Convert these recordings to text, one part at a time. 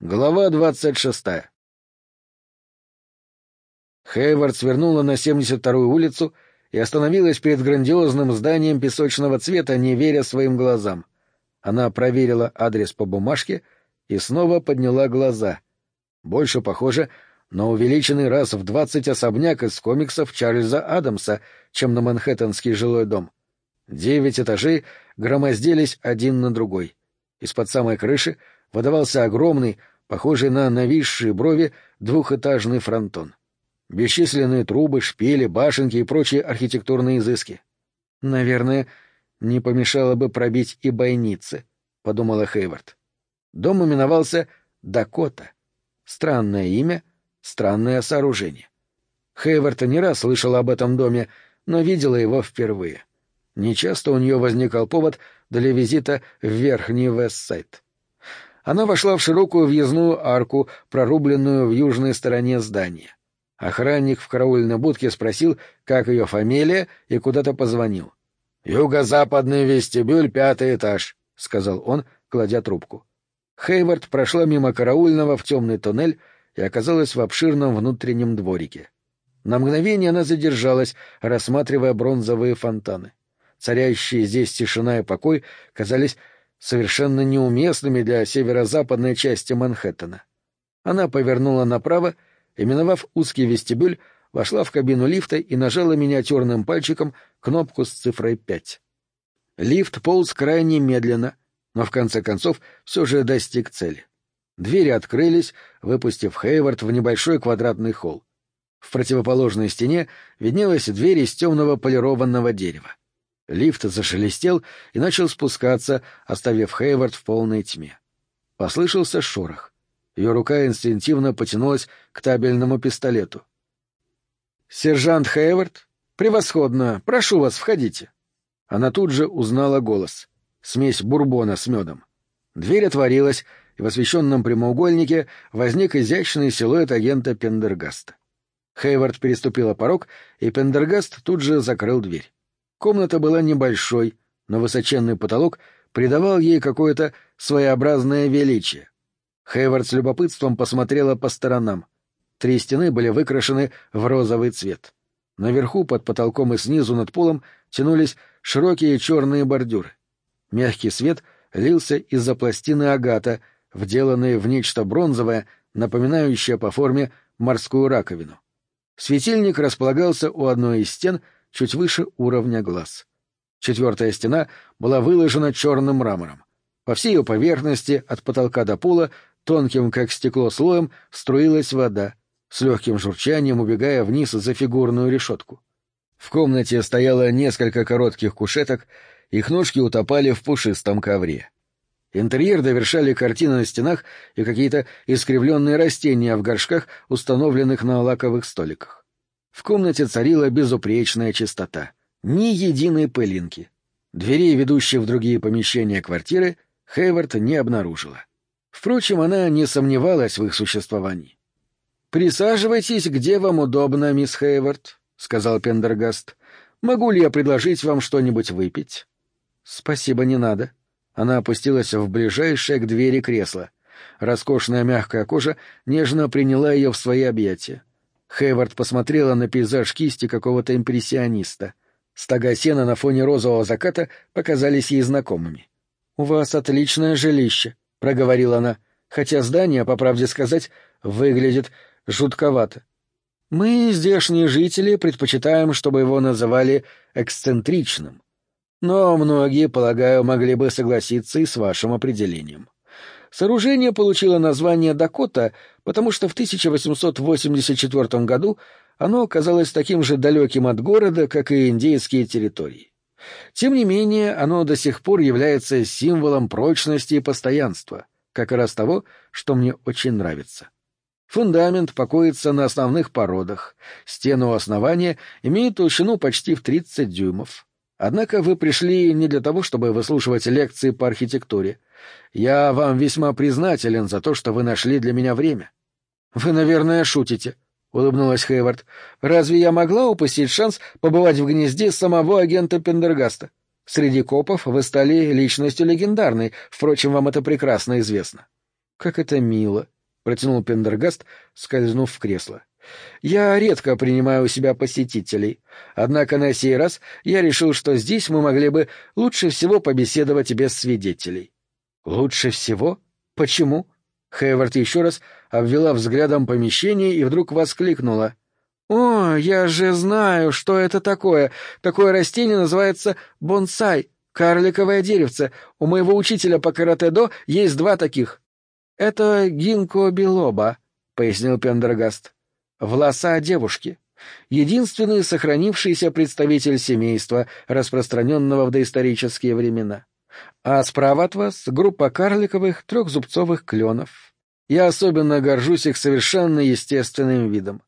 Глава двадцать шестая. Хейвард свернула на 72-ю улицу и остановилась перед грандиозным зданием песочного цвета, не веря своим глазам. Она проверила адрес по бумажке и снова подняла глаза. Больше похоже на увеличенный раз в двадцать особняк из комиксов Чарльза Адамса, чем на манхэттенский жилой дом. Девять этажей громоздились один на другой. Из-под самой крыши выдавался огромный, похожий на нависшие брови, двухэтажный фронтон. Бесчисленные трубы, шпили, башенки и прочие архитектурные изыски. Наверное, не помешало бы пробить и бойницы, — подумала Хейвард. Дом именовался Дакота. Странное имя, странное сооружение. Хейвард не раз слышала об этом доме, но видела его впервые. Нечасто у нее возникал повод для визита в Верхний Вестсайд. Она вошла в широкую въездную арку, прорубленную в южной стороне здания. Охранник в караульной будке спросил, как ее фамилия, и куда-то позвонил. «Юго-западный вестибюль, пятый этаж», — сказал он, кладя трубку. Хейвард прошла мимо караульного в темный туннель и оказалась в обширном внутреннем дворике. На мгновение она задержалась, рассматривая бронзовые фонтаны. Царящие здесь тишина и покой казались совершенно неуместными для северо-западной части Манхэттена. Она повернула направо и, миновав узкий вестибюль, вошла в кабину лифта и нажала миниатюрным пальчиком кнопку с цифрой пять. Лифт полз крайне медленно, но в конце концов все же достиг цели. Двери открылись, выпустив Хейвард в небольшой квадратный холл. В противоположной стене виднелась дверь из темного полированного дерева. Лифт зашелестел и начал спускаться, оставив Хейвард в полной тьме. Послышался шорох. Ее рука инстинктивно потянулась к табельному пистолету. «Сержант Хейвард? Превосходно! Прошу вас, входите!» Она тут же узнала голос. Смесь бурбона с медом. Дверь отворилась, и в освещенном прямоугольнике возник изящный силуэт агента Пендергаста. Хейвард переступила порог, и Пендергаст тут же закрыл дверь. Комната была небольшой, но высоченный потолок придавал ей какое-то своеобразное величие. Хейвард с любопытством посмотрела по сторонам. Три стены были выкрашены в розовый цвет. Наверху, под потолком и снизу над полом тянулись широкие черные бордюры. Мягкий свет лился из-за пластины агата, вделанной в нечто бронзовое, напоминающее по форме морскую раковину. Светильник располагался у одной из стен — чуть выше уровня глаз. Четвертая стена была выложена черным мрамором. По всей ее поверхности, от потолка до пола, тонким, как стекло, слоем струилась вода, с легким журчанием убегая вниз за фигурную решетку. В комнате стояло несколько коротких кушеток, их ножки утопали в пушистом ковре. Интерьер довершали картины на стенах и какие-то искривленные растения в горшках, установленных на лаковых столиках. В комнате царила безупречная чистота. Ни единой пылинки. Дверей, ведущих в другие помещения квартиры, Хейвард не обнаружила. Впрочем, она не сомневалась в их существовании. «Присаживайтесь, где вам удобно, мисс Хейвард», — сказал Пендергаст. «Могу ли я предложить вам что-нибудь выпить?» «Спасибо, не надо». Она опустилась в ближайшее к двери кресло. Роскошная мягкая кожа нежно приняла ее в свои объятия. Хейвард посмотрела на пейзаж кисти какого-то импрессиониста. Стога сена на фоне розового заката показались ей знакомыми. — У вас отличное жилище, — проговорила она, хотя здание, по правде сказать, выглядит жутковато. Мы, здешние жители, предпочитаем, чтобы его называли эксцентричным. Но многие, полагаю, могли бы согласиться и с вашим определением. Сооружение получило название Дакота, потому что в 1884 году оно оказалось таким же далеким от города, как и индейские территории. Тем не менее, оно до сих пор является символом прочности и постоянства, как раз того, что мне очень нравится. Фундамент покоится на основных породах, стены у основания имеют толщину почти в 30 дюймов. Однако вы пришли не для того, чтобы выслушивать лекции по архитектуре. Я вам весьма признателен за то, что вы нашли для меня время. — Вы, наверное, шутите, — улыбнулась Хейвард. — Разве я могла упустить шанс побывать в гнезде самого агента Пендергаста? Среди копов вы стали личностью легендарной, впрочем, вам это прекрасно известно. — Как это мило, — протянул Пендергаст, скользнув в кресло. Я редко принимаю у себя посетителей, однако на сей раз я решил, что здесь мы могли бы лучше всего побеседовать без свидетелей. Лучше всего? Почему? Хейвард еще раз обвела взглядом помещение и вдруг воскликнула. «О, я же знаю, что это такое. Такое растение называется бонсай, карликовое деревце. У моего учителя по каратэ-до есть два таких». «Это гинко билоба», — пояснил Пендергаст. «Власа девушки. Единственный сохранившийся представитель семейства, распространенного в доисторические времена. А справа от вас группа карликовых трехзубцовых кленов. Я особенно горжусь их совершенно естественным видом.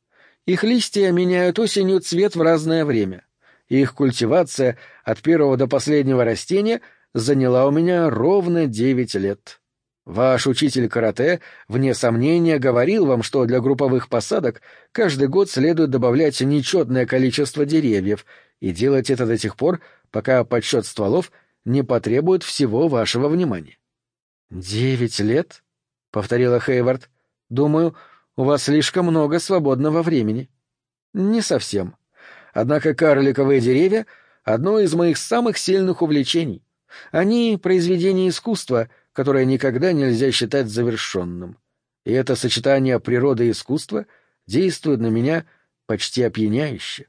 Их листья меняют осенью цвет в разное время. Их культивация от первого до последнего растения заняла у меня ровно девять лет. Ваш учитель карате, вне сомнения, говорил вам, что для групповых посадок каждый год следует добавлять нечетное количество деревьев и делать это до тех пор, пока подсчет стволов не потребует всего вашего внимания. «Девять лет?» — повторила Хейвард. «Думаю, у вас слишком много свободного времени». «Не совсем. Однако карликовые деревья — одно из моих самых сильных увлечений. Они — произведение искусства, которое никогда нельзя считать завершенным. И это сочетание природы и искусства действует на меня почти опьяняюще».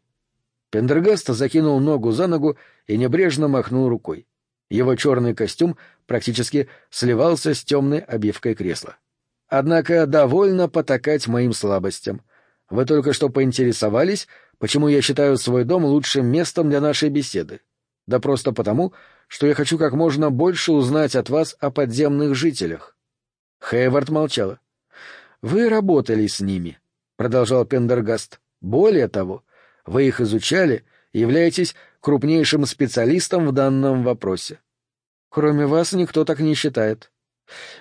Пендергаст закинул ногу за ногу и небрежно махнул рукой. Его черный костюм практически сливался с темной обивкой кресла. Однако довольно потакать моим слабостям. Вы только что поинтересовались, почему я считаю свой дом лучшим местом для нашей беседы. Да просто потому, что я хочу как можно больше узнать от вас о подземных жителях. Хейвард молчала. Вы работали с ними, продолжал Пендергаст. Более того, вы их изучали и являетесь крупнейшим специалистом в данном вопросе. Кроме вас никто так не считает.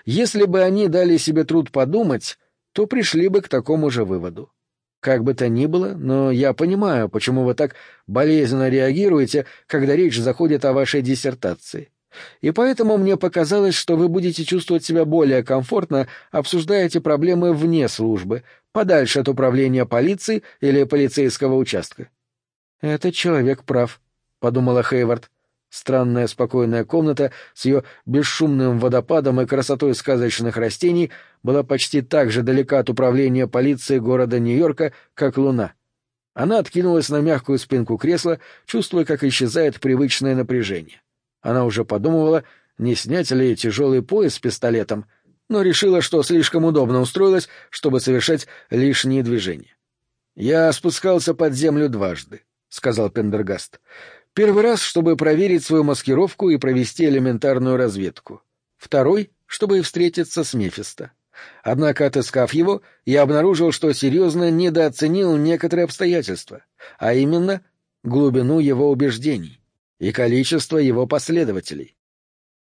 Если бы они дали себе труд подумать, то пришли бы к такому же выводу. Как бы то ни было, но я понимаю, почему вы так болезненно реагируете, когда речь заходит о вашей диссертации. И поэтому мне показалось, что вы будете чувствовать себя более комфортно, обсуждая эти проблемы вне службы, подальше от управления полиции или полицейского участка. Этот человек прав, — подумала Хейвард. Странная спокойная комната с ее бесшумным водопадом и красотой сказочных растений была почти так же далека от управления полиции города Нью-Йорка, как луна. Она откинулась на мягкую спинку кресла, чувствуя, как исчезает привычное напряжение. Она уже подумывала, не снять ли тяжелый пояс с пистолетом, но решила, что слишком удобно устроилась, чтобы совершать лишние движения. «Я спускался под землю дважды», — сказал Пендергаст. Первый раз, чтобы проверить свою маскировку и провести элементарную разведку. Второй, чтобы встретиться с Мефисто. Однако, отыскав его, я обнаружил, что серьезно недооценил некоторые обстоятельства, а именно глубину его убеждений и количество его последователей.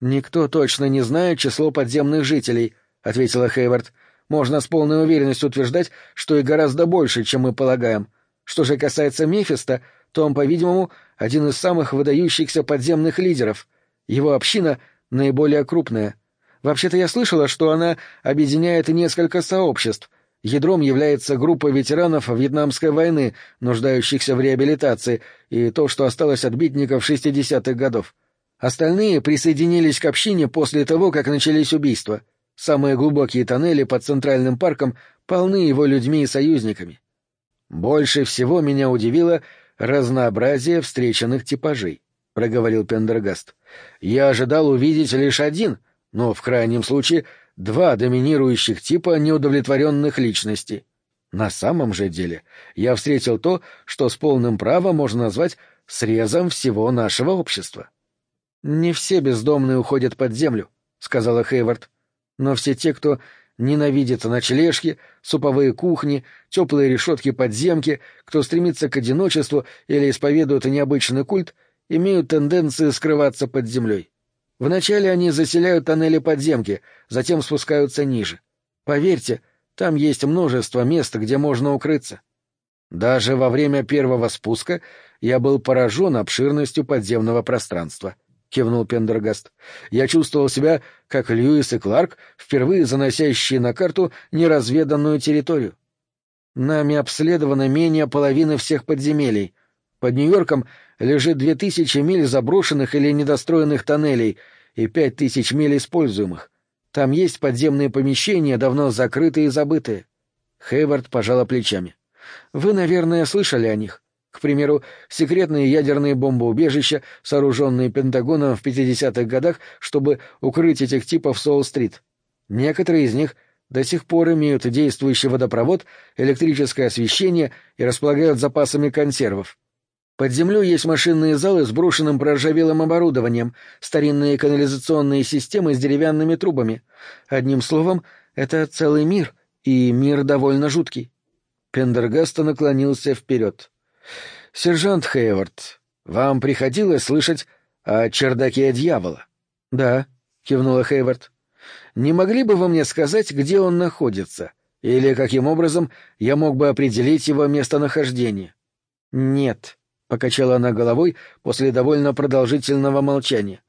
«Никто точно не знает число подземных жителей», — ответила Хейвард. «Можно с полной уверенностью утверждать, что их гораздо больше, чем мы полагаем. Что же касается Мефиста, то он, по-видимому, один из самых выдающихся подземных лидеров. Его община наиболее крупная. Вообще-то я слышала, что она объединяет несколько сообществ. Ядром является группа ветеранов Вьетнамской войны, нуждающихся в реабилитации, и то, что осталось от битников 60-х годов. Остальные присоединились к общине после того, как начались убийства. Самые глубокие тоннели под Центральным парком полны его людьми и союзниками. Больше всего меня удивило, разнообразие встреченных типажей, — проговорил Пендергаст. Я ожидал увидеть лишь один, но в крайнем случае два доминирующих типа неудовлетворенных личностей. На самом же деле я встретил то, что с полным правом можно назвать срезом всего нашего общества. «Не все бездомные уходят под землю», — сказала Хейвард. «Но все те, кто ненавидит ночлежки, суповые кухни, теплые решетки подземки, кто стремится к одиночеству или исповедует необычный культ, имеют тенденцию скрываться под землей. Вначале они заселяют тоннели подземки, затем спускаются ниже. Поверьте, там есть множество мест, где можно укрыться. Даже во время первого спуска я был поражен обширностью подземного пространства, — кивнул Пендергаст. «Я чувствовал себя, как Льюис и Кларк, впервые заносящие на карту неразведанную территорию. Нами обследовано менее половины всех подземелий. Под Нью-Йорком лежит две тысячи миль заброшенных или недостроенных тоннелей и пять тысяч миль используемых. Там есть подземные помещения, давно закрытые и забытые. Хейвард пожала плечами. Вы, наверное, слышали о них. К примеру, секретные ядерные бомбоубежища, сооруженные Пентагоном в 50-х годах, чтобы укрыть этих типов Соул-стрит. Некоторые из них до сих пор имеют действующий водопровод, электрическое освещение и располагают запасами консервов. Под землей есть машинные залы с брошенным проржавелым оборудованием, старинные канализационные системы с деревянными трубами. Одним словом, это целый мир, и мир довольно жуткий. Пендергаста наклонился вперед. «Сержант Хейвард, вам приходилось слышать о чердаке дьявола?» «Да», — кивнула Хейвард. «Не могли бы вы мне сказать, где он находится? Или каким образом я мог бы определить его местонахождение?» «Нет», — покачала она головой после довольно продолжительного молчания.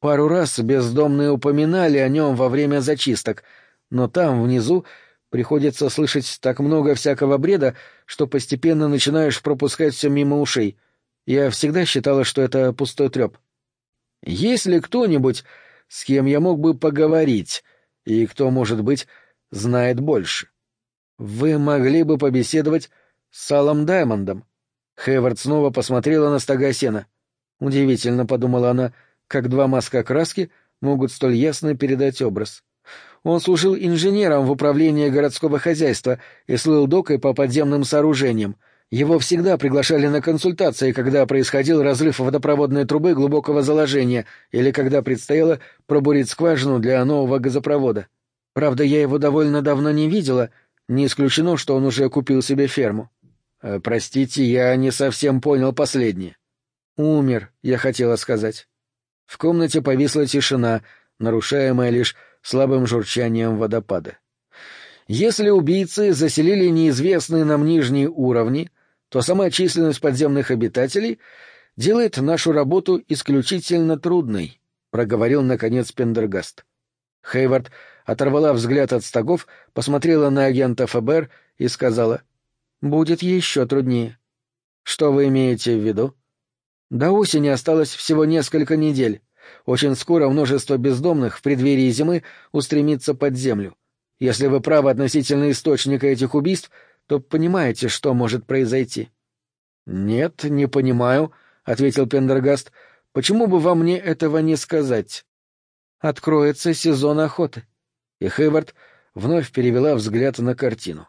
«Пару раз бездомные упоминали о нем во время зачисток, но там, внизу, приходится слышать так много всякого бреда, что постепенно начинаешь пропускать все мимо ушей. Я всегда считала, что это пустой треп. Есть ли кто-нибудь, с кем я мог бы поговорить, и кто, может быть, знает больше? Вы могли бы побеседовать с Салом Даймондом. Хейвард снова посмотрела на стога сена. Удивительно, — подумала она, — как два мазка краски могут столь ясно передать образ. Он служил инженером в управлении городского хозяйства и слыл докой по подземным сооружениям. Его всегда приглашали на консультации, когда происходил разрыв водопроводной трубы глубокого заложения или когда предстояло пробурить скважину для нового газопровода. Правда, я его довольно давно не видела, не исключено, что он уже купил себе ферму. Э, простите, я не совсем понял последнее. Умер, я хотела сказать. В комнате повисла тишина, нарушаемая лишь слабым журчанием водопада. Если убийцы заселили неизвестные нам нижние уровни, то сама численность подземных обитателей делает нашу работу исключительно трудной, — проговорил, наконец, Пендергаст. Хейвард оторвала взгляд от стогов, посмотрела на агента ФБР и сказала — будет еще труднее. Что вы имеете в виду? До осени осталось всего несколько недель. Очень скоро множество бездомных в преддверии зимы устремится под землю. Если вы правы относительно источника этих убийств, то понимаете, что может произойти. — Нет, не понимаю, — ответил Пендергаст. — Почему бы вам мне этого не сказать? Откроется сезон охоты. И Хэвард вновь перевела взгляд на картину.